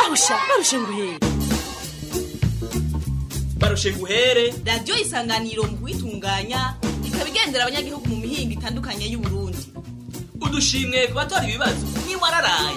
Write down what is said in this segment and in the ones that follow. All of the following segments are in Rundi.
barusha barushe nguhere radiyo isanganiro mu kuyitunganya ikaba igendera abanyagihugu mu mihinga itandukanye y'uburundi udushimwe ku batora ibibazo ntiwararaye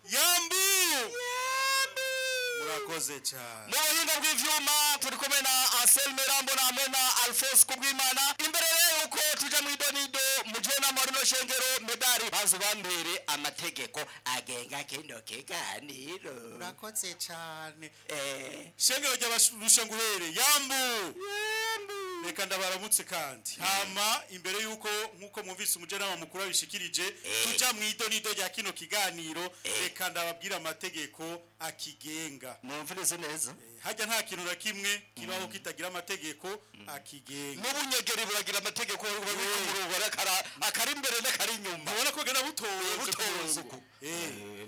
yambo murakoze cyane mu buhinga bw'ivyuma turi kumwe na Anselme Rambo na Amena Alphonse Kubwimana imbere rero yuko tuja mu idonido muje na muri shengero medali banzu bambere amategeko agenga kino kiganiro urakotse cyane eh. shengero ry'abashungurere yambu yambu reka ndabaramutse kandi eh. hama imbere yuko nkuko mwumvise umujenama mukuru abishikirije eh. tuja mu idonido rya kino kiganiro reka ndababwira amategeko akigenga mwumvirize neza hajya nta kintu na kimwe kibaho kitagira amategeko mm. akigenga mu bunyegeri buragira amategeko akari imbere n'akari inyuma ubona ko gana butoze eh. eh.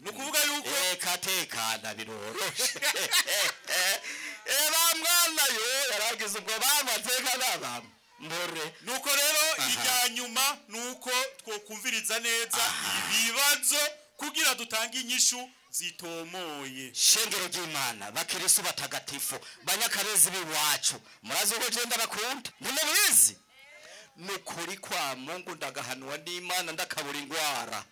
ni ukuvuga yuko reka tekana biroroshe eba eh, mwana yo yaragize ubwo bamateka nabamwe mbore nuko rero irya nyuma nuko twokumviriza neza ibibazo kugira dutange inyishu zitomoye shengero ry'imana bakiriso batagatifu banyakarezi biwacu murazi uko genda bakunda ntimubizi nukuri kwa mungu ndagahanwa n'imana ndakabura indwara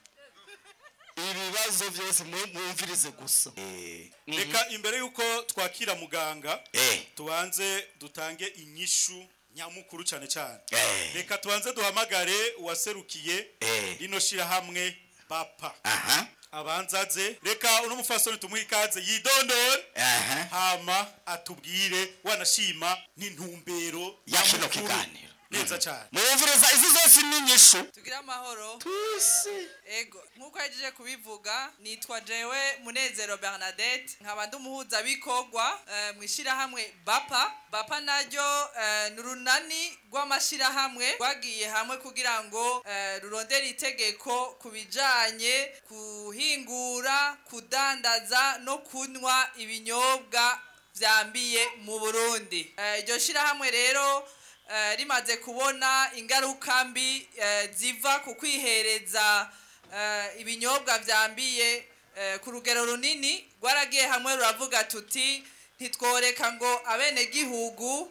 ibibazo byose mwumvirize gusa eh. mhm. reka imbere y'uko twakira muganga eh. tubanze dutange inyishu nyamukuru cyane cyane eh. reka tubanze duhamagare uwaserukiye rino shyirahamwe papa abanzaze reka uno mufasoni tumuhe ikaze yidondore hama atubwire wanashima n'intumbero ya kino kiganiro neza mm. cyane muvuriza izi zose ni inyishu tugira amahoro tusi ego nk'uko yagiye kubivuga nitwa jewe munezero bernadette nkaba ndi umuhuzabikorwa eh, mu ishyirahamwe bapa bapa naryo eh, ni urunani rw'amashyirahamwe rwagiye hamwe kugira ngo eh, rurondere itegeko ku bijyanye kuhingura kudandaza no kunywa ibinyobwa byambiye mu burundi iryo shyirahamwe rero Eh, rimaze kubona ingaruka mbi eh, ziva ku kwihereza eh, ibinyobwa byambiye ku rugero runini rwaragiye hamwe ruravuga tuti ntitworeka ngo abenegihugu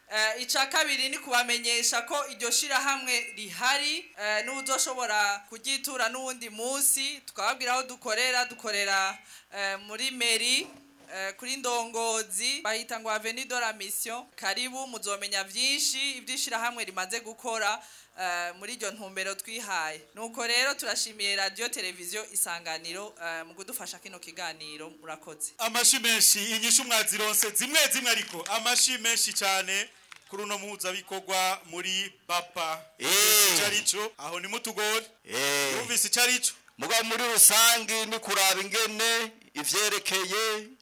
icya kabiri ni kubamenyesha ko iryo shyirahamwe rihari n'udoshobora kugitura n'uwundi munsi tukababwira aho dukorera dukorera muri meri kuri ndongozi bahita ngo have nidora misiyo karibu muzomenya byinshi iby'ishyirahamwe rimaze gukora Eh, muri iryo ntumbero twihaye nuko rero turashimiye radiyo televiziyo isanganiro eh, mu kudufasha kino kiganiro murakoze amashyi menshi inyishu mwazironse zimwe zimwe ariko amashyi menshi cyane kuri uno muhuzabikorwa muri bapa icyo eh. ari cyo aho ni mutugore yumvise icyo ari cyo muba muri rusange ni kuraba ingene ibyerekeye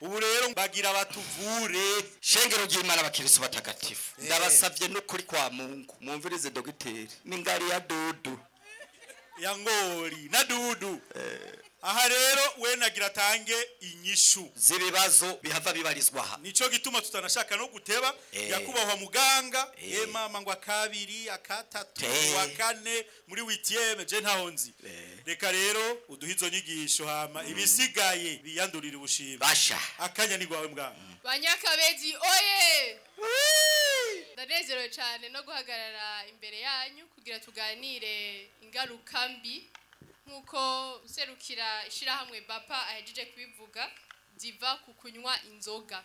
ubu rero bagira batuvure shengero ry'imana abakirisi batagatifu ndabasabye n'ukuri kwa mungu mwumvirize dogiteri ni ngari ya dudu ya ngori na dudu aha rero we nagira atange inyishu z'ibibazo bihava bibarizwa aha nicyo gituma tutanashaka no guteba eh. yakubahwa muganga ye eh. eh, mama ngo akabiri akatatu wa kane muri witiyeme je ntaho nzi reka rero uduhe izo nyigisho hama mm. ibisigaye biyandurira ubushimwe akanya ni gwawe muganga mm. banyakabezi oye ndanezerewe cyane no guhagarara imbere yanyu kugira tuganire ingaruka mbi nk'uko serukira ishyirahamwe bapa ahejeje kubivuga ziva ku kunywa inzoga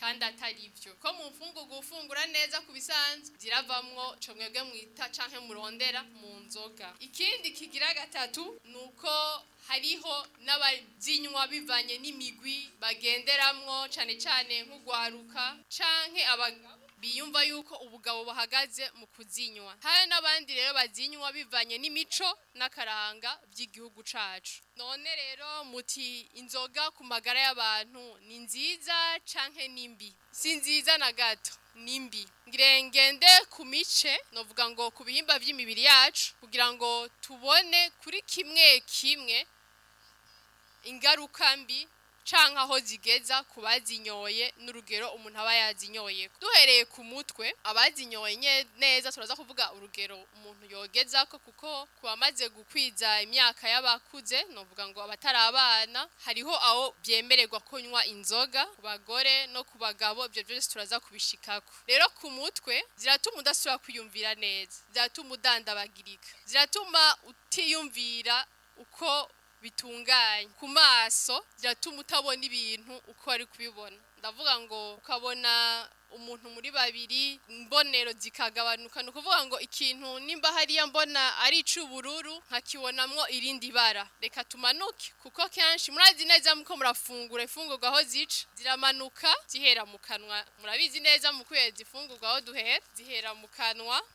kandi atari byo ko mu mfungugu ufungura neza ku bisanzwe ziravamwo cyo mwebwe mwita canke murondera mu nzoga ikindi kigira gatatu nuko hariho n’abazinywa bivanye n'imigwi bagenderamwo cyane cane nk'ugwaruka canke biyumva yuko ubugabo bahagaze mu kuzinywa hari n'abandi rero bazinywa bivanye n'imico n'akaranga by'igihugu cacu none rero muti inzoga ku magara y'abantu ni nziza canke nimbi si nziza na gato nimbi ngirengende ku mice novuga ngo ku bihimba by'imibiri yacu kugira ngo tubone kuri kimwe kimwe ingaruka mbi canka aho zigeza kubazinyoye n'urugero umuntu aba yazinyoye duhereye ku mutwe abazinyoye neza turaza kuvuga urugero umuntu yogeza ko kuko ku bamaze gukwiza imyaka y'abakuze novuga ngo abatari abana hariho aho byemererwa kunywa inzoga ku bagore no ku bagabo ibyo byose turaza kubishikako rero ku mutwe ziratuma udasubira kwiyumvira neza ziratuma udandabagirika ziratuma utiyumvira uko bitunganye ku maso byatuma utabona ibintu uko ari kubibona ndavuga ngo ukabona umuntu muri babiri mbonero zikagabanuka ni ukuvuga ngo ikintu nimba hariya mbona ari icy'ubururu nkakibonamwo irindi bara reka tumanuke kuko kenshi murazi neza muko murafungura imfungurwa aho zica ziramanuka zihera mu kanwa murabizi neza mu kwezi imfungurwa aho duhera zihera mu kanwa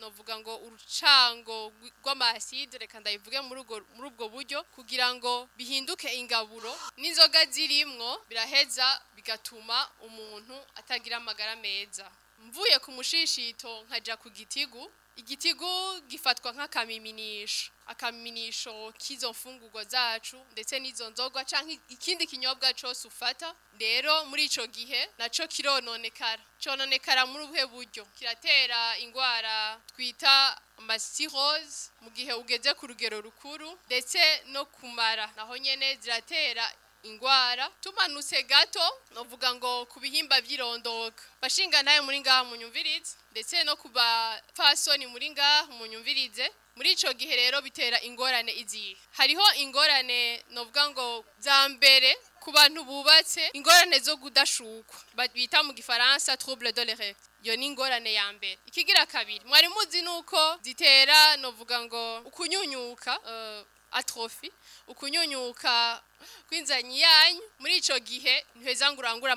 novuga ngo urucango rw'amaside reka ndayivuge muri ubwo buryo kugira ngo bihinduke ingaburo n'inzoga zirimwo biraheza bigatuma umuntu atagira amagara meza mvuye ku mushishito nkajya ku gitigu igitigo gifatwa nk’akamiminisho. akaminisho k'izo mfungurwa zacu ndetse n'izo nzoga cyangwa ikindi kinyobwa cyose ufata rero muri icyo gihe nacyo kirononekara cyononekara muri ubuhe buryo kiratera indwara twita amasirose mu gihe ugeze ku rugero rukuru ndetse no kumara naho nyene ziratera ingwara tumanutse gato novuga ngo ku bihimba by'irondoka bashinga ntayo muri ngaha munyumvirize ndetse no kuba bapfasoni muri ngaha munyumvirize muri icyo gihe rero bitera ingorane igihe hariho ingorane novuga ngo za mbere ku bantu bubatse ingorane zo kudashukwa bita mu gifaransa trouble de l'erreur iyo ni ingorane ya mbere ikigira kabiri mwari muzi nuko zitera novuga ngo ukunyunyuka uh, atrofi ukunyunyuka kw'inzanyi yanyu muri icyo gihe ntiheza ngo urangure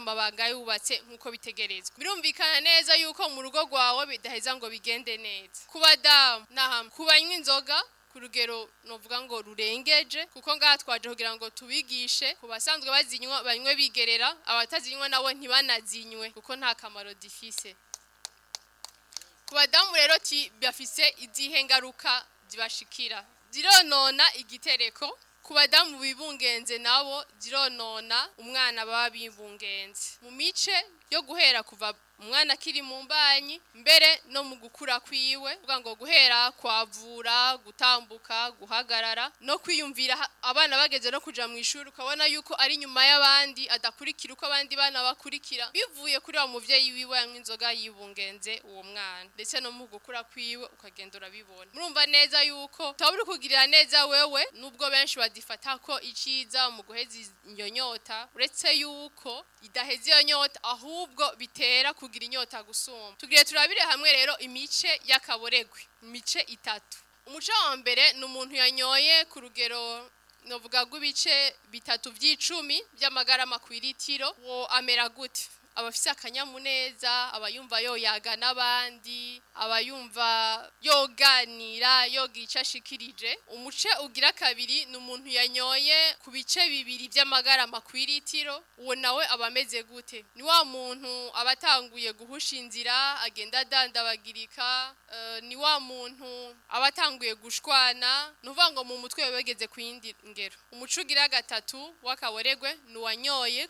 yubatse nk'uko bitegerezwa birumvikana neza yuko mu rugo rwawe bidaheza ngo bigende neza Kuba badamu n'ahantu ku inzoga ku rugero novuga ngo rurengeje kuko ngaha twaje kugira ngo tubigishe ku basanzwe bazinywa banywe bigerera abatazinywa nabo ntibanazinywe kuko nta kamaro difise ku badamu rero ti bafise izihe ngaruka zibashikira zironona igitereko ku badamu bibungenze nabo zironona umwana baba bibungenze mu mice yo guhera kuva umwana akiri mu mbanyi mbere no mu gukura kwiwe uvuga ngo guhera kwavura gutambuka guhagarara no kwiyumvira abana bageze no kujya mu ishuri ukabona yuko ari nyuma y'abandi adakurikira uko abandi bana bakurikira bivuye kuri wa mubyeyi wiwe yanywa inzoga yibungenze uwo mwana ndetse no mu gukura kwiwe ukagenda urabibona murumva neza yuko utaba uri kugirira neza wewe nubwo benshi badifata ko iciza mu guheza iyo nyota uretse yuko idaheza iyo nyota ahubwo ahubwo bitera kugira inyota gusumba tugiye turabire hamwe rero imice y'akaboregwe imice itatu umuco wa mbere ni umuntu yanyoye ku rugero novuga rw'ibice bitatu by'icumi by’amagara ku iritiro wo amera gute abafite akanyamuneza aba yumva yoyaga n'abandi aba yumva yoganira yoga icyo ashikirije umuce ugira kabiri ni umuntu yanyoye ku bice bibiri by'amagara makwiritiro uwo nawe aba ameze gute ni wa muntu aba atanguye guhusha inzira agenda adandabagirika eh, ni wa muntu aba atanguye gushwana ni uvuga ngo mu mutwe we bageze ku yindi ngero umuce ugira gatatu w'akaboregwe ni uwanyoye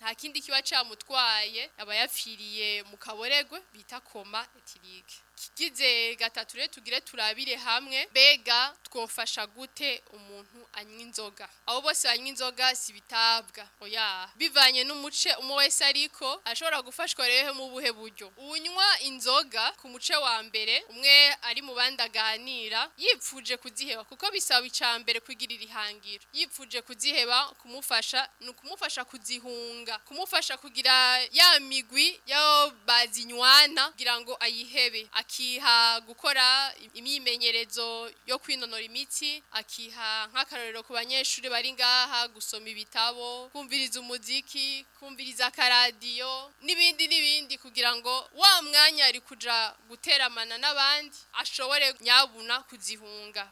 nta kindi kiba cyamutwaye aba yapfiriye mu kaboregwe bita koma etirike kigize gatatu rero tugire turabire hamwe bega twofasha gute umuntu anywa inzoga abo bose banywa inzoga si bitabwa oya bivanye n'umuce umwe wese ariko ashobora gufashwa rero mu buhe buryo unywa inzoga ku muce wa mbere umwe ari mu bandi aganira yipfuje kuziheba kuko bisaba icya mbere kugira irihangiro yipfuje kuziheba kumufasha ni ukumufasha kuzihunga kumufasha kugira ya migwi yo bazinywana kugira ngo ayihebe akiha gukora imyimenyerezo yo kwinonora imitsi akiha nk'akarorero ku banyeshuri bari ngaha gusoma ibitabo kumviriza umuziki kumviriza akaradiyo n'ibindi n'ibindi kugira ngo wa mwanya ari kuja guteramana n'abandi ashobore nyabuna kuzihunga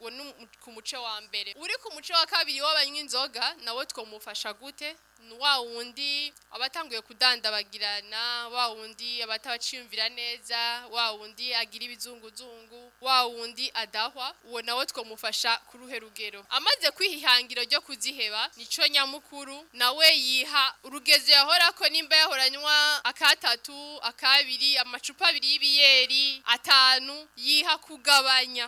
ku muce wa mbere uri ku muce wa kabiri w'abanywa inzoga nawe twamufasha gute wa wundi abatanguye kudandabagirana wa wundi abatabaciyumvira neza wa wundi agira ibizunguzungu wa wundi adahwa uwo nawe twamufasha ku ruhe rugero amaze kwihihangiro ryo kuziheba nico nyamukuru nawe yiha urugeze yahora ko nimba yahoranywa akatatu akabiri amacupa abiri y'ibiyeri atanu yiha kugabanya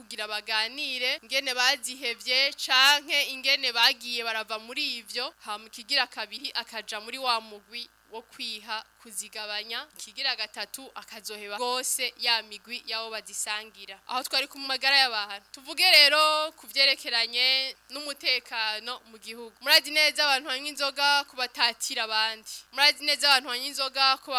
kugira baganire ingene bazihebye canke ingene bagiye barava muri ivyo hamukigira kabiri akaja muri wa mugwi wo kwiha kuzigabanya kigira gatatu akazoheba rwose ya migwi y'abo badisangira aho twari ku magara y'abantu tuvuge rero ku n'umutekano mu gihugu murazi neza abantu banywa inzoga kubatatira abandi murazi neza abantu banywa inzoga ko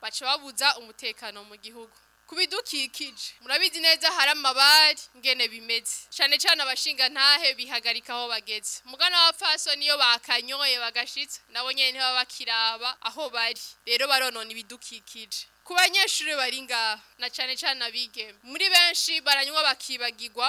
baca babuza umutekano mu gihugu ku bidukikije murabizi neza hari amabari ngene bimeze cyane cyane abashinga ntahe bihagarika aho bageze mugana w'apfaso niyo bakanyoye bagashitse nabo nyine ntibaba bakiraba aho bari rero baronona ibidukikije ku banyeshuri bari ngaha na cyane cyane abigeme muri benshi baranywa bakibagirwa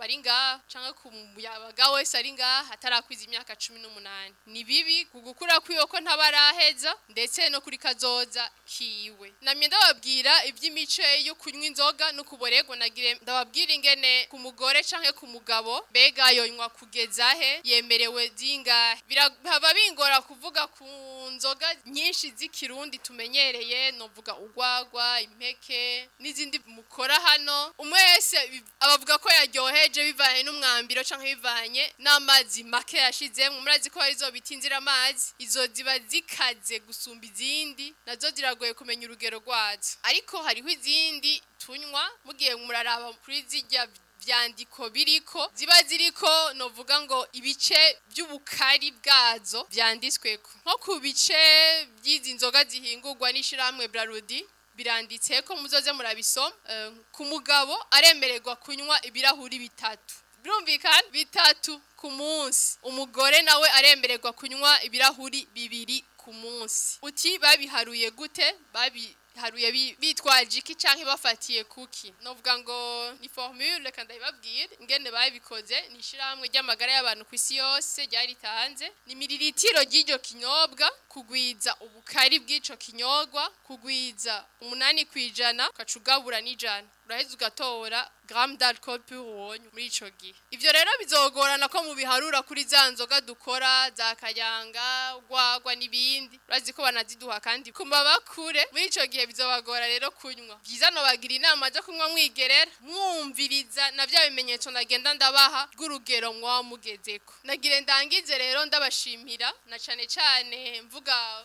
bari ngaha cyangwa ku muyabaga wese ari ngaha atarakwiza imyaka cumi n'umunani ni bibi gukura kwiwe ko ntabaraheza ndetse no kuri kazoza kiwe namye ndababwira iby'imico yo kunywa inzoga no kuborerwa nagire ndababwira ingene ku mugore cyangwa ku mugabo mbega yonywa kugeza he yemerewe zingahe biraba bingora kuvuga ku nzoga nyinshi z'ikirundi tumenyereye novuga urwagwa impeke n'izindi mukora hano umwe wese abavuga ko yaryoheye ejo bivanye n'umwambiro cyangwa bivanye n'amazi make yashizemo murazi ko arizo bitinzira amazi izo ziba zikaze gusumba izindi nazo ziragoye kumenya urugero rwazo ariko hariho izindi tunywa mugiye muraraba kuri zijya vyandiko biriko ziba ziriko novuga ngo ibice by'ubukari bwazo vyanditsweko nko ku bice by'izi nzoga zihingurwa n'ishiramwe Brarudi biranditse ko muzoze murabisoma eh, ku mugabo aremererwa kunywa ibirahuri bitatu birumvikana bitatu ku munsi umugore nawe aremererwa kunywa ibirahuri bibiri ku munsi uti babiharuye gute babi haruye bitwaje iki cyangwa bafatiye kuki novuga ngo ni formule reka ndabibabwire ingene babikoze ni ishyirahamwe ry'amagara y'abantu ku isi yose ryari ritanze ni miriritiro ry'iryo kinyobwa kugwiza ubukari bwico kinyogwa kugwiza umunani kwijana ijana ugaca n'ijana uraheza ugatora garamu d'alcool pure ubonye muri icyo gihe ibyo rero bizogorana ko mubiharura kuri za nzoga dukora za kayanga urwagwa n'ibindi urazi ko banaziduha kandi kumba bakure muri icyo gihe bizobagora rero kunywa byiza nobagira inama zo kunywa mwigerera mwumviriza na bya bimenyetso nagenda ndabaha rw'urugero mwaba mugezeko nagire ndangize rero ndabashimira na cyane cyane mvu ndavuga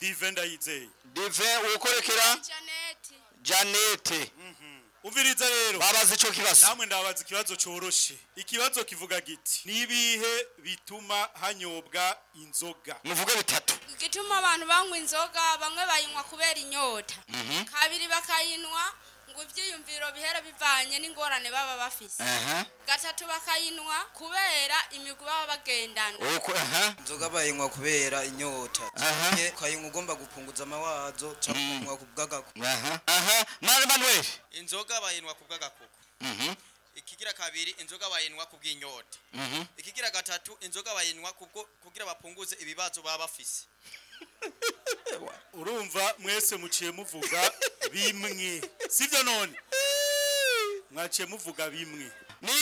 Divenda Izei Divin Janete Janete umviriza rero babaza icyo kibazo namwe ndabaza ikibazo cyoroshye ikibazo kivuga giti nibihe bituma hanyobwa inzoga muvuga bitatu igituma abantu banywa inzoga bamwe bayinywa kubera inyota mhm. kabiri bakayinwa ntabwo ibyiyumviro bihera bivanye n'ingorane baba bafise gatatu bakayinywa kubera imigwi baba bagendana inzoga bayinywa kubera inyota ukayinywa ugomba gupunguza amawazo cyangwa mm. ukayinywa ku bw'agakoko inzoga bayinywa ku bw'agakoko mm-hmm. ikigira kabiri inzoga bayinywa ku bw'inyota mm-hmm. ikigira gatatu inzoga bayinywa kugira bapunguze ibibazo baba bafise urumva mwese muciye muvuga bimwe sibyo none mwaciye muvuga bimwe ni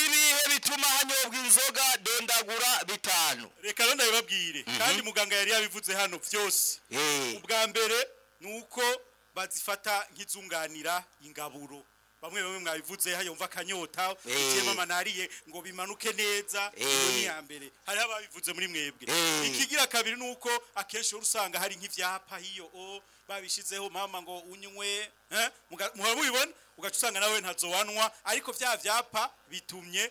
bituma hanyobwa inzoga dondagura bitanu reka rero ndabibabwire mhm. kandi muganga yari yabivuze hano byose eh. ubwa mbere ni uko bazifata nk'izunganira ingaburo bamwe bamwe mwabivuze hayumva akanyota eh. igihe mama nariye ngo bimanuke neza iyo eh. ni iya mbere hariho ababivuze muri mwebwe eh. ikigira kabiri nuko akenshi wari usanga hari nk'ibyapa hiyo o babishyizeho mama ngo unywe muhora mubibona ugaca usanga nawe ntazo wanywa ariko bya vyapa bitumye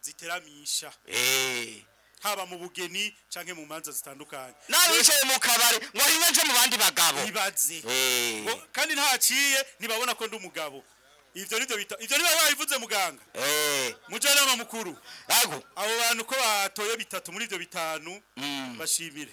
ziteramisha eh haba mu bugeni canke mu manza zitandukanye nabicaye mu kabari ngo ribeje mu bandi bagabo ibaze eh. kandi ntaciye nibabona ko ndi umugabo ivyo nivyo bita ivyo niba babivuze muganga eh mukuru abo bantu ko batoye bitatu muri ivyo bitanu mm. bashimire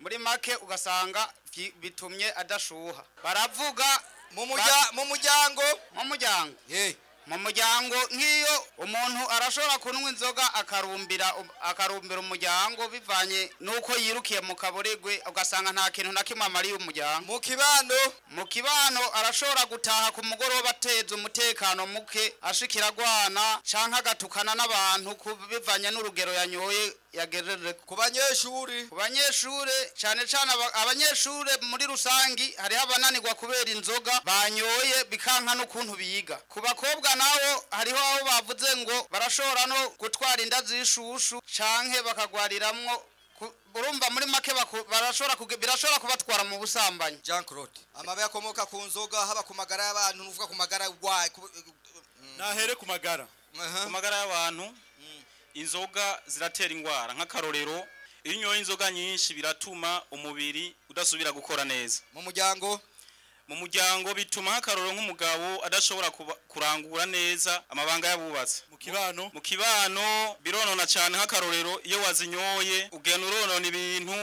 muri make ugasanga bitumye adashuha baravuga mu muryango mu muryango mu muryango nk'iyo umuntu arashobora kunywa inzoga akarumbira akarumbira umuryango bivanye n'uko yirukiye mu kaburegwe ugasanga nta kintu na kimwe amariye umuryango mu kibano mu kibano arashobora gutaha ku mugoroba ateza umutekano muke ashikira agwana cyangwa agatukana n'abantu bivanye n'urugero yanyoye yagerere ku banyeshuri ku banyeshuri cyane cyane abanyeshuri muri rusange hariho abananirwa kubera inzoga banyoye bikanka n'ukuntu biga ku bakobwa naho hariho aho bavuze ngo barashobora no gutwara inda z'ishushu canke bakagwariramwo urumva muri make barashobora birashobora kubatwara mu busambanyi jean claude Amabe akomoka ku nzoga haba ku magara y'abantu nuvuga ku magara mm. nahere ku magara ku magara y'abantu mm. inzoga ziratera indwara nk'akarorero iyo unyoye inzoga nyinshi biratuma umubiri udasubira gukora neza mu muryango mu muryango bituma nk'akaroro nk'umugabo adashobora kurangura neza amabanga y'abubatsi mu kibano mu kibano bironona cyane nk'akarorero iyo wazinyoye ugenda uronona ibintu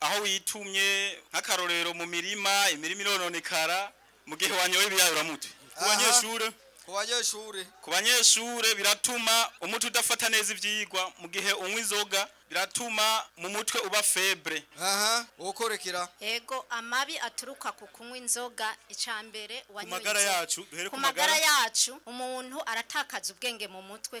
aho witumye nk'akarorero mu mirima imirima irononekara mu gihe wanyoye ibiyayura mutwe ku banyeshure ku banyeshure ku banyeshure biratuma umuti udafata neza ibyigwa mu gihe unywa inzoga biratuma mu mutwe uba febre aha wokorekera yego amabi aturuka ku kunywa inzoga icambere wanyoye magara yacu duhere ku magara yacu umuntu aratakaza ubwenge mu mutwe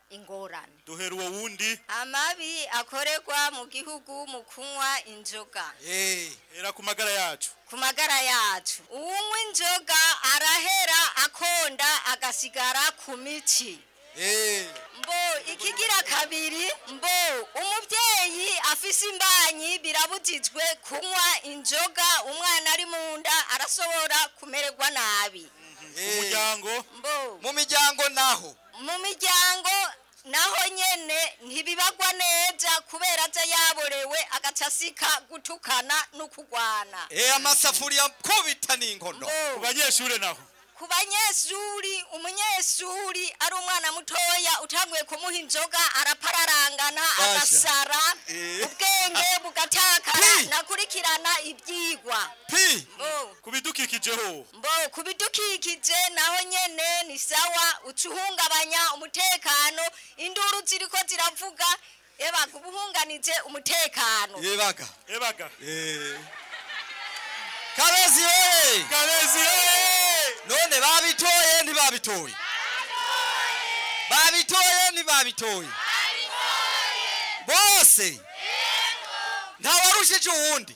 ingorane duhera uwo wundi amabi akorerwa mu gihugu mu kunywa inzoga eh, hera ku magara yacu ku magara yacu uwunywa inzoga arahera akonda agasigara ku mitsi eh. mbo ikigira kabiri mbo umubyeyi afise imbanyi birabujijwe kunywa inzoga umwana ari mu nda arasobora kumererwa nabi mu mu miryango naho mu miryango naho nyene ntibibagwa neza kubera aza yaborewe agaca gutukana no kurwana eh, amasafuriya kubita n'inkono ku banyeshuri naho ku banyeshuri umunyeshuri ari umwana mutoya utanguye kumuha inzoga arapararangana agasara eh. ubwenge bugatakara nakurikirana ibyigwa kubidukikijeho mbo kubidukikije naho nyene ni sawa ucuhungabanya umutekano induru ziriko ziravuga ebaga ubuhunganije umutekano ebaga ebaga eh kabezi none babitoye ntibabitoye babitoye ntibabitoye bose ntawarushije uwundi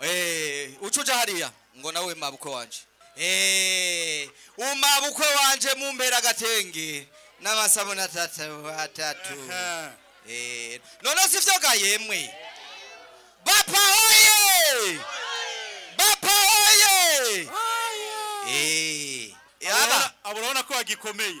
eh hariya ngo nawe mabukwe wanje eh umabukwe wanje mumbera gatenge n'abasabuni atatu atatu eh none sivyo ga yemwe bapa oye bapa oye eh, abona ko agikomeye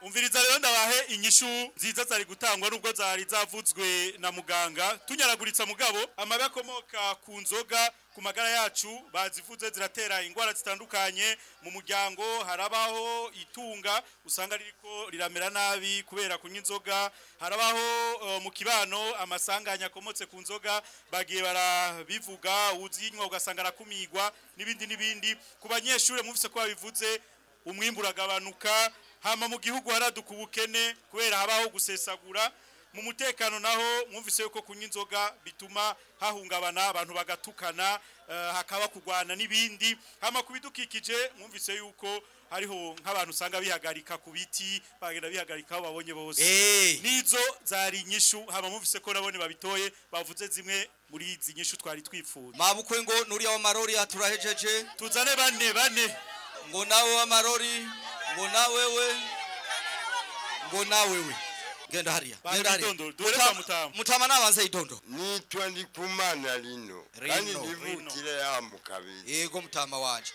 umviriza rero ndabahe inyishu nziza zari gutangwa nubwo zari zavutswe na muganga tunyaraguritsa mugabo amabi akomoka ku nzoga ku magara yacu bazivuze ziratera indwara zitandukanye mu muryango harabaho itunga usanga ririko riramera nabi kubera kunywa inzoga harabaho mu kibano amasanganya akomotse ku nzoga bagiye barabivuga uzinywa ugasanga arakumigwa n'ibindi n'ibindi ku banyeshuri muvise ko babivuze umwimburagabanuka hama mu gihugu haraduka ubukene kubera habaho gusesagura mu mutekano naho mwumvise yuko kunywa inzoga bituma hahungabana abantu bagatukana eh, hakaba kugwana n'ibindi hama ku mwumvise yuko hariho nk'abantu usanga bihagarika ku biti bagenda bihagarika aho babonye bose eh. n'izo zari nyishu hama mwumvise ko nabone babitoye bavuze zimwe muri izi nyishu twari twifuza mabukwe ngo nuriya wa marori aturahejeje tuzane bane bane ngo nawe wa marori ngona wewe ngona wewe ngendariamutama navanza idondo nitwa ndikumana lino kanindivutile yamo kabili yego mutama wanje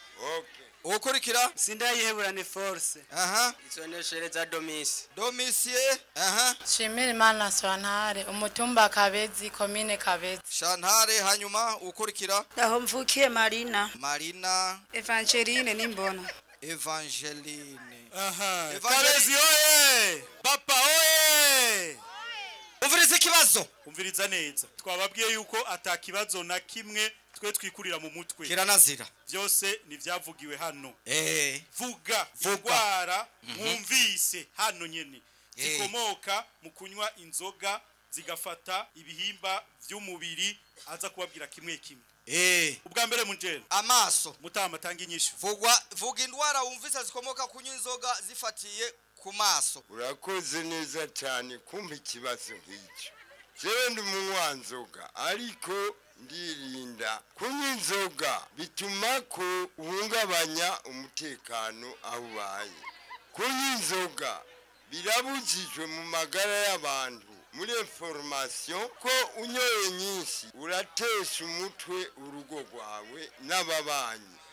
ukurikira sindayebura ni force aha isoneshereza domisi domisiye eh? aha shimira imana santare umutumba kabezi komine kabezi santare hanyuma ukurikira aho mvukiye marina marina evangeline nimbona Evangeline. Aha. Kabezi oye! Papa oye! Umviriza ikibazo. Umviriza neza. Twababwiye yuko atakibazo na kimwe twe twikurira mu mutwe. Kiranazira. Byose ni byavugiwe hano. Eh. Vuga indwara mhm. mwumvise hano nyene. Eh. Zikomoka mu kunywa inzoga zigafata ibihimba by'umubiri aza kubabwira kimwe kimwe. eh ubwa mbere mujere amaso mutama tanga inyishu vugwa vuga indwara wumvise zikomoka kunywa inzoga zifatiye ku maso urakoze neza cyane kumpa ikibazo nk'icyo jewe ndi nzoga ariko ndirinda kunywa inzoga bituma ko uhungabanya umutekano aho ubaye kunywa inzoga birabujijwe mu magara y'abantu muri iyo ko unyoye nyinshi uratesha umutwe urugo rwawe n'ababanyi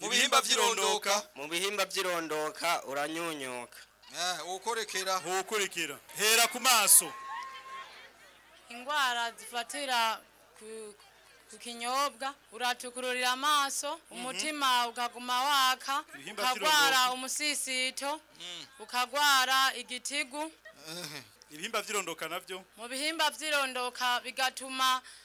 mu bihimba by'irondoka mu bihimba by'irondoka uranyunyuka eh, uwukorekera uwukorekera hera ku maso indwara zifatira ku uratukururira amaso mhm. umutima ukaguma waka ukagwara umusisito mhm. ukagwara igitigu ibihimba vyirondoka navyo mu bihimba vyirondoka bigatuma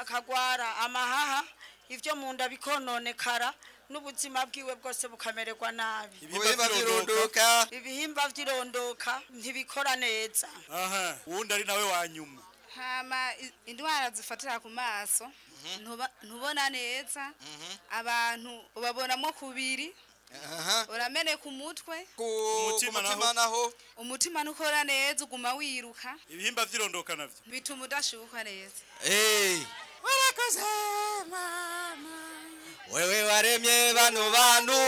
akagwara amahaha ibyo mu nda bikononekara n'ubuzima bwiwe bwose bukamererwa nabi ibihimba byirondoka ibihimba ntibikora neza aha ari nawe wanyuma hama indwara zifatira ku maso mhm. ntubona neza mhm. abantu ubabonamo kubiri uramene umutwe ku mutima naho umutima ntukora neza uguma wiruka ibihimba byirondoka navyo bituma udashuka neza eh. warakoze mama wewe waremye bano bantu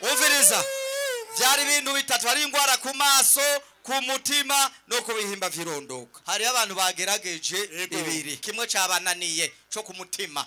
umviriza byari ibintu bitatu hari indwara ku maso ku mutima no ku bihimba virondoka hariho abantu bagerageje bibiri kimwe cyabananiye cyo ku mutima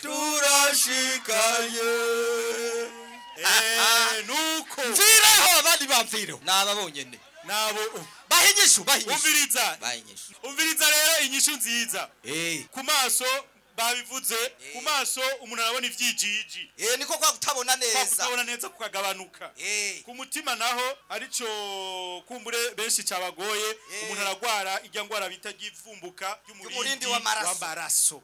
turashikaye eh, ah, nuko mviraho abandi bamviraho ni ababonyene nabo bahinyishu bahinyishu umviriza umviriza rero inyishu nziza eh. ku maso babivuze eh. ku maso umuntu arabona ibyigigi eh, niko kwa kutabona neza kutabona neza kukagabanuka eh. ku mutima naho aricyo kumbure benshi cyabagoye umuntu aragwara ijya ngwara bita givumbuka y'umurindi w'amaraso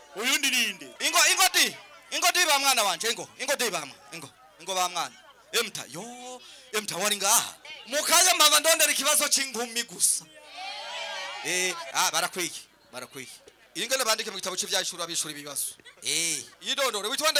uyundi ninde ingo ingo di ingo di ba mwana wanje ingo ingo di ba mwana ingo ingo ba mwana emta yo emta wari ngaha mukaya mpava ndondera ikibazo c'inkumi gusa eh ah barakwiki barakwiki ingene bandike mu gitabo cy'ivyashuri abishuri ibibazo eh yidondore witwande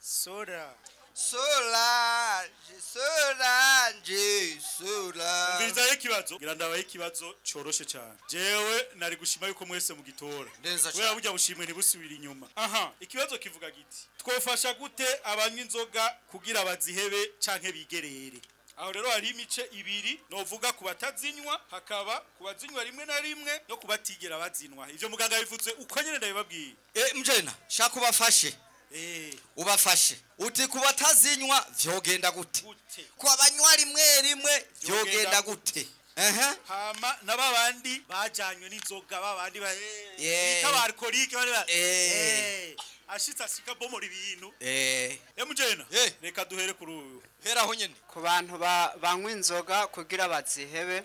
Sora. solange solange solange umvirizayo ikibazo ngira ndabaye ikibazo coroshe cyane jewe nari gushima yuko mwese mu gitora kubera burya bushimwe ntibusubire inyuma aha ikibazo kivuga giti twofasha gute abanywa inzoga kugira bazihebe canke bigerere aho rero hari imice ibiri novuga ku batazinywa hakaba ku bazinywa rimwe na rimwe no kubatigera bazinywa ivyo muganga bivuze uko nyene ndabibabwiye eh mjena shaka ubafashe Eh. ubafashe uti ku batazinywa byogenda gute ku banywa rimwe rimwe byogenda gute hama na babandi bajyanywe n'inzoga babandi eh. Eh. bita ba alkolike bari bari ashitse asiga bomora ibintu emujena reka duhere kuri uyu heraho nyine ku bantu banywa inzoga kugira bazihebe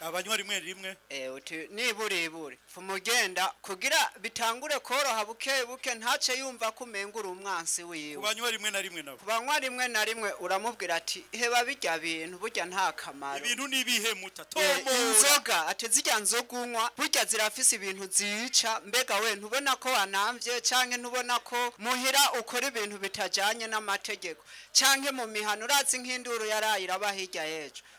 abanywa rimwe rimwe niburebure umugenda kugira bitangure koroha buke buke ntace yumva kumengura umengura umwansi wiwe kubanywa rimwe na rimwe nabo kubanywa rimwe na rimwe uramubwira ati heba bijya bintu burya nta kamaro ibintu nibihe mutatombora e, inzoga ati zijya nzogunywa burya zirafise ibintu zica mbega we ntubona ko wanamvye canke ntubona ko muhira ukora ibintu bitajyanye n'amategeko canke mu mihano urazi nk'induru yaraye iraba hirya y'ejo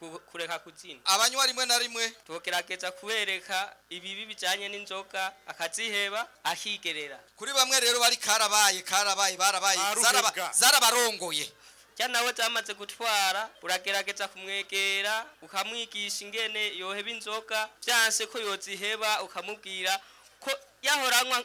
kureka kuzina abanywa rimwe na rimwe tukerageza kubereka ibibi bijanye n'inzoka akaziheba akigerera kuri bamwe rero bari karabaye karabaye barabaye zarabarongoye cyane nawe zamaze gutwara uragerageza kumwegera ukamwigisha ingene yoheba inzoka byanse ko yoziheba ukamubwira yahoranywa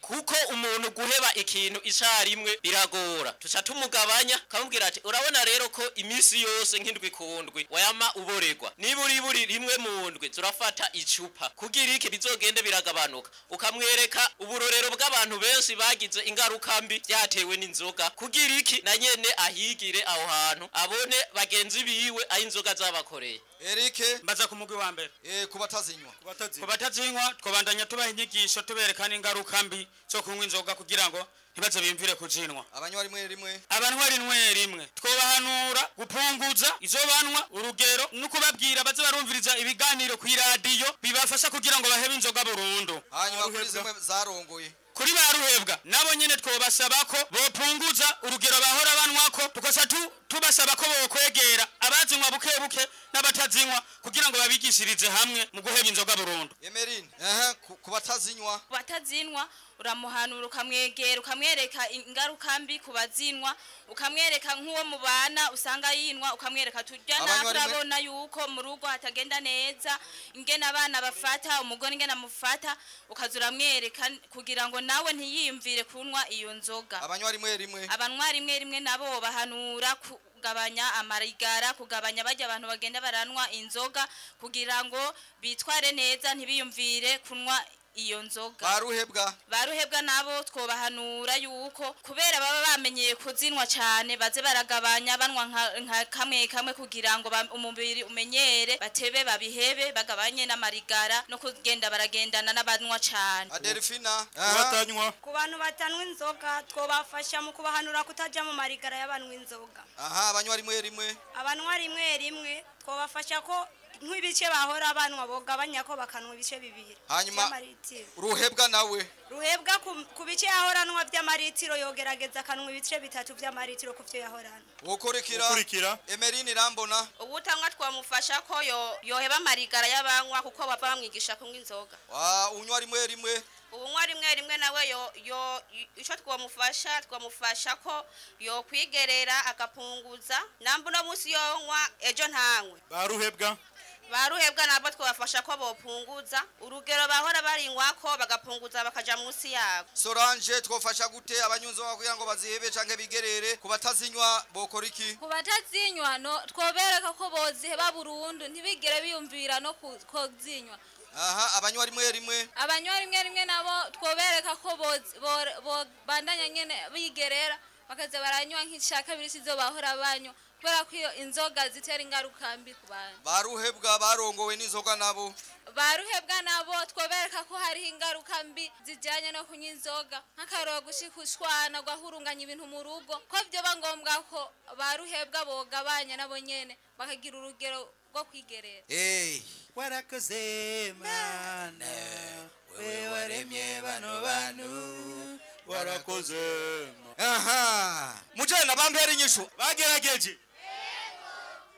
kuko umuntu guheba ikintu icyarimwe biragora tuca tumugabanya ukamubwira ati urabona rero ko iminsi yose nk'indwi ku ndwi wayama uboregwa niba uri buri rimwe mu ndwi turafata icupa kugira iki bizogende biragabanuka ukamwereka uburorero bw'abantu benshi bagize ingaruka mbi byatewe n'inzoga kugira iki na nyene ahigire aho hantu abone bagenzi biwe aho inzoga zabakoreye erike mbaza ku mugwi wa mbere eh, ku batazinywa ku batazinywa twabandanya tubaha inyigisho tubereka n'ingaruka mbi zo kunywa inzoga kugira ngo ntibaze bimvire kujinwa abanywa rimwe rimwe abanywa rimwe rimwe twobahanura gupunguza izo banwa urugero nuko kubabwira baze barumviriza ibiganiro ku radio bibafasha kugira ngo bahebe inzoga burundu hanyuma kuri zimwe zarongoye kuri ba ruhebwa nabo nyene twobasaba ko bopunguza urugero bahora banwa ko tukosa tu tubasaba ko bokwegera abazinywa buke buke n'abatazinywa kugira ngo babigishirize hamwe mu guheba inzoga burundu emerine aha ku batazinywa batazinywa uramuhanura ukamwegera ukamwereka ingaruka mbi ku bazinwa ukamwereka nk'uwo bana usanga yinwa ukamwereka tujya nawe urabona yuko mu rugo hatagenda neza ingene abana bafata umugore ingene amufata ukaza uramwereka kugira ngo nawe ntiyiyumvire kunywa iyo nzoga abanywa rimwe rimwe abanywa rimwe rimwe nabo bahanura kugabanya amarigara kugabanya bajya abantu bagenda baranwa inzoga kugira ngo bitware neza ntibiyumvire kunywa iyo nzoga baruhebwa baruhebwa nabo twobahanura yuko kubera baba bamenyeye kuzinwa cyane baze baragabanya banwa nka kamwe kamwe kugira ngo umubiri umenyere batebe babihebe bagabanye n'amarigara no kugenda baragendana n'abanwa cyane adelfina batanywa ku bantu batanwa inzoga twobafasha mu kubahanura kutajya mu marigara yabanywa inzoga aha abanywa rimwe rimwe abanwa rimwe rimwe twobafasha ko nk'ibice bahora banywa bogabanya ko bakanywa ibice bibiri hanyuma ruhebwa nawe ruhebwa ku bice yahoranwa by'amaritiro yogerageza akanywa ibice bitatu by'amaritiro ku byo yahorana ukurikira emerine irambona ubu utangwa twamufasha ko yoheba marigara y'abanywa kuko bapfa bamwigisha kunywa inzoga unywa rimwe rimwe ubunywa rimwe rimwe nawe icyo twamufasha twamufasha ko yokwigerera agapunguza namba uno munsi yonywa ejo ntanywe baruhebwa baruhebwa nabwo twabafasha ko bopunguza urugero bahora baringwa ko bagapunguza bakaja munsi yabo Solange twafasha gute abanyunzo bakugira ngo bazihebe canke bigerere kubatazinywa bokora iki Ku no twobereka ko boziheba burundu ntibigere biyumvira no kozinywa aha abanywa rimwe rimwe abanywa rimwe rimwe nabo twobereka ko bandanya nyene bigerera bakaze baranywa nk'icya kabiri sizo bahora banywa kubera ko iyo inzoga zitera ingaruka mbi ku bantu baruhebwa barongowe n'inzoga nabo baruhebwa nabo twobereka ko hariho ingaruka mbi zijyanye no kunywa inzoga nk'akaroro gushikushwana guhurunganya ibintu mu rugo ko byoba ngombwa ko baruhebwa bogabanya nabo nyine bakagira urugero rwo kwigerera warakoze mana wewe waremye bano bantu warakoze aha mujyana bambere inyishu bagerageje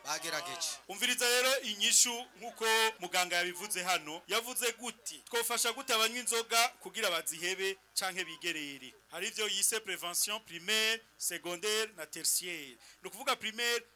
bagerageje umviriza rero inyishu nk'uko muganga yabivuze hano yavuze guti twofasha gute abanywa inzoga kugira bazihebe canke bigerere hari ivyo yise prevention primaire secondaire na tertiaire ni ukuvuga primaire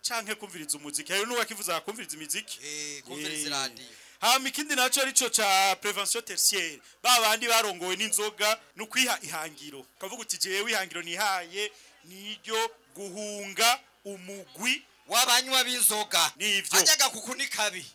cyangwa kumviriza umuziki hari n'uwakivuze akumviriza imiziki eh, kumviriza iradiyo hama ikindi nacyo ari cyo cya prevention tertiaire ba bandi barongowe n'inzoga no kwiha ihangiro kavuga uti jewe ihangiro nihaye niryo guhunga umugwi w'abanywa b'inzoga nivyo ajyaga kukunikabi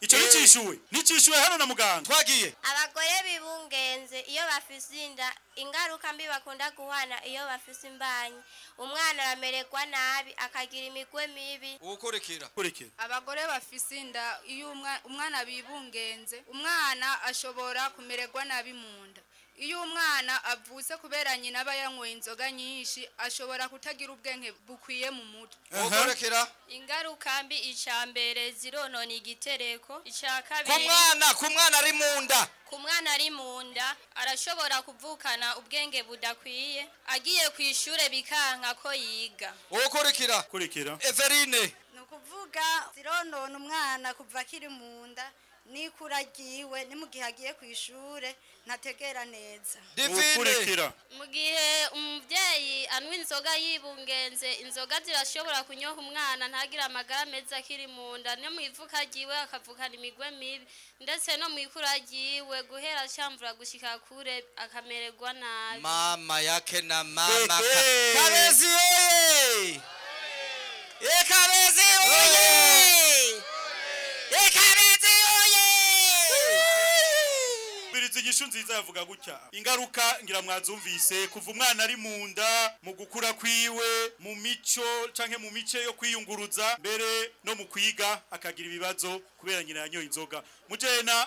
icyo nicyishyuwe nicyishyuwe hano na muganga twagiye abagore bibungenze iyo bafise inda ingaruka mbi bakunda guhana iyo bafise imbanyi umwana aramererwa nabi akagira imigwe mibi uwukorekera abagore bafise inda iyo umwana bibungenze umwana ashobora kumererwa nabi mu nda iyo umwana avutse kubera nyina aba yanyweye inzoga nyinshi ashobora kutagira ubwenge bukwiye mu mutwe ingaruka mbi icya mbere zironona igitereko icya kabiri ku mwana ku mwana ari mu nda ku mwana ari mu nda arashobora kuvukana ubwenge budakwiye agiye ku ishuri bikanka ko yiga ukurikira kurikira everine ni ukuvuga zironona umwana kuva akiri mu nda nikuragiwe ni mu gihe agiye ku ishuri ntategera neza gukurikira mu gihe umubyeyi anywa inzoga yibungenze inzoga zirashobora kunyoha umwana ntagire amagara meza akiri mu nda no mu ivuka ryiwe akavukana imigwe mibi ndetse no mu ikura ryiwe guhera ashyambura gushyika kure akamererwa nabi mama yake na mama kabezi yeee eh, kabezi yeee nyigisho nziza yavuga gutya ingaruka ngira mwazumvise kuva umwana ari munda mu gukura kwiwe mu mico canke mu mice yo kwiyunguruza mbere no mu kwiga akagira ibibazo kubera nyina yanyoye inzoga mujena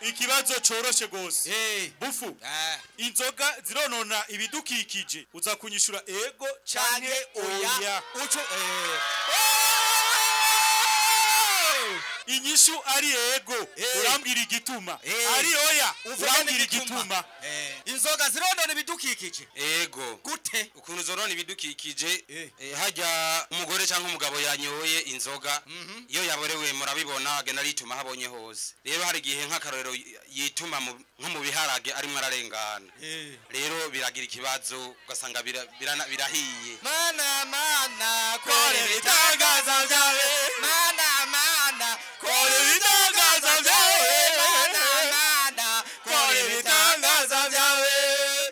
ikibazo cyoroshye rwose bufu inzoga zironona ibidukikije uza kunyishura ego cyane oya uco inyishu ari yego urambwira igituma ari oya urambwira igituma eh. inzoga zirondona ibidukikije yego gute ukuntu zorona ibidukikije eh. eh, hajya umugore cyangwa umugabo yanyoye inzoga mhm. iyo yaborewe murabibona agenda arituma habonye hose rero hari igihe nk'akarorero yituma nko mu biharage arimo ararengana rero biragira ikibazo ugasanga birahiye mana mana korera itangaza byawe mana mana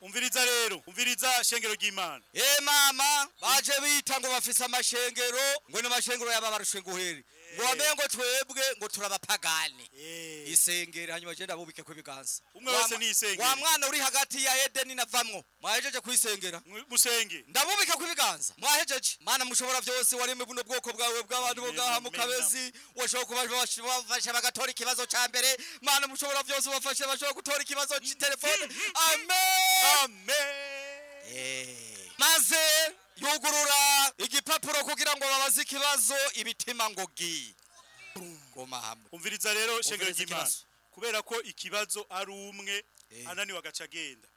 umviriza rero umviriza shengero ry'Imana eh mama baje bita ngo bafise amashengero ngo no mashengero yaba barushwe nguheri ngo ngo twebwe ngo turabapagane eh. isengero hanyuma agenda abubike ku biganza umwe wese ni isengero wa mwana uri hagati ya edeni na vamwo mwahejeje kuyisengera musenge ndabubika ku biganza mwahejeje mana mushobora byose waremwe buno bwoko bwawe bw'abantu bo ngaha mu kabezi washobora kubafasha bagatora ikibazo cya mbere mana mushobora byose ubafashe bashobora gutora ikibazo cy'itelefone hmm, hmm, hmm. amen amen eh. maze yugurura igipapuro kugira ngo babaze ikibazo ibitima ngo gi ngoma umviriza rero shengero ry'Imana kubera ko ikibazo ari umwe eh. ananiwa gacagenda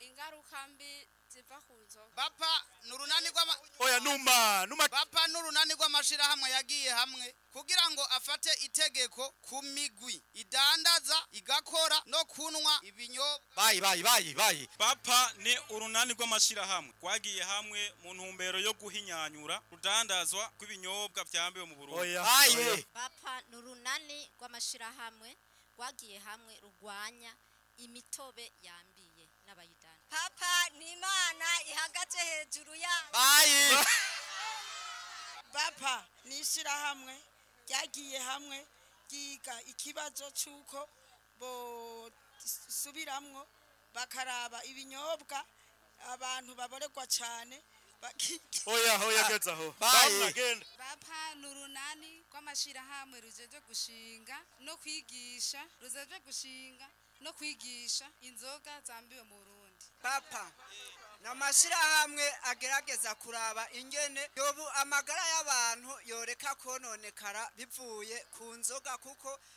ingaruka mbi bapa ni urunani rw'ama oya numa numa bapa ni rw'amashirahamwe yagiye hamwe kugira ngo afate itegeko ku migwi idandaza igakora no kunwa ibinyobwa bayi bayi bayi bayi papa ni urunani rw'amashyirahamwe rwagiye hamwe mu ntumbero yo guhinyanyura rudandazwa kw'ibinyobwa byambiwe mu Burundi papa ni urunani rw'amashirahamwe rwagiye hamwe rugwanya imitobe yambiwe papa ni imana ihagaze hejuru yacu papa ni ishyirahamwe ryagiye hamwe ryiga ikibazo cy'uko bosubiramwo bakaraba ibinyobwa abantu baboregwa cyane hoya hoya ah, geza ho bapa ni urunani rw'amashyirahamwe rujeje gushinga no kwigisha rujeje gushinga no kwigisha inzoga zambiwe mu rugo papa ni agerageza kuraba ingene yobu amagara y'abantu yoreka kononekara bivuye ku nzoga kuko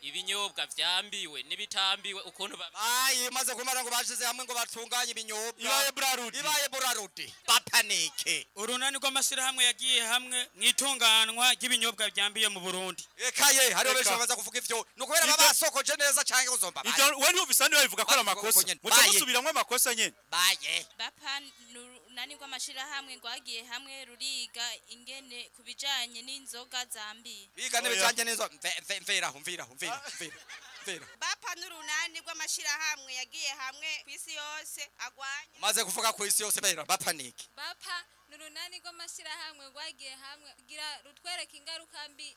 ibinyobwa byambiwe n'ibitambiwe ukuntu babaye maze kumara ngo bashize hamwe ngo batunganye ibinyobwa ibaye burarude bapanike urunani rw'amashira yagiye hamwe mwitunganwa ry'ibinyobwa byambiye mu Burundi ekaye hari benshi baza kuvuga ivyo nukubera baba sokoje neza canke uzomba baye ivyo wewe ntubisanira bivuga ko ari amakosa mucyo amakosa nyene baye bapanuru nani rw'amashyirahamwe rwagiye hamwe ruriga ingene ku bijyanye n'inzoga zambiye biga n'ibijyanye n'inzoga mveraho mveraho mveraho ah. bapa n'urunani rw'amashyirahamwe yagiye hamwe ku isi yose agwanya maze kuvuga ku isi yose bera bapa niki bapa n'urunani rw'amashyirahamwe rwagiye hamwe kugira rutwereke ingaruka mbi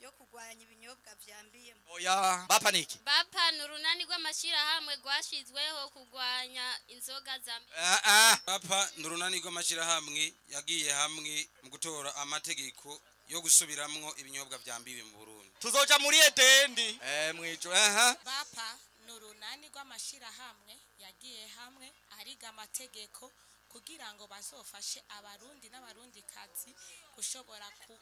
yo kurwanya ibinyobwa byambiye oya bapaniki bapana urunani rw'amashyirahamwe rwashyizweho kurwanya inzoga zambiye eh, eh, bapa ni urunani yagiye hamwe mu gutora amategeko yo gusubiramwo ibinyobwa byambiwe mu Burundi tuzoja muri etendi eh mwijo aha eh, bapa ni urunani yagiye hamwe ariga amategeko kugira ngo bazofashe abarundi n'abarundikazi gushobora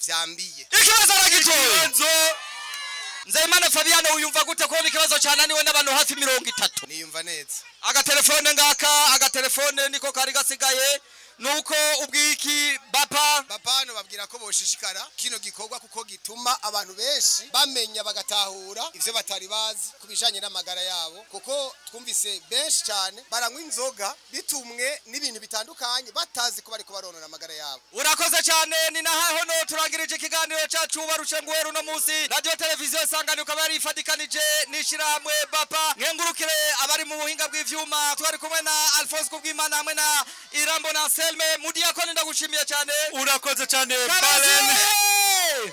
byambiye ikibazo aragitoye nzayimana Fabiano uyumva gute kubona ikibazo cyananiwe n'abantu hafi mirongo itatu niyumva neza agatelefone ngaka agatelefone niko kari gasigaye nuko ubwiki bapa bapa babwira ko boshishikara kino gikorwa kuko gituma abantu benshi bamenya bagatahura ivyo batari bazi kubijanye n'amagara yabo kuko twumvise benshi cyane baranywa inzoga bitumwe n'ibintu bitandukanye batazi ko bariko baronora amagara yabo urakoze cyane ni naho no turangirije ikiganiro cyacu barushe ngweru no munsi radio televiziyo sangani ukaba yari ifatikanije nishira hamwe bapa nkengurukire abari mu buhinga bw'ivyuma twari kumwe na Alphonse Kubwimana hamwe na Irambo na se Anselme mudiyakoni ndagushimiye cyane urakoze cyane Baren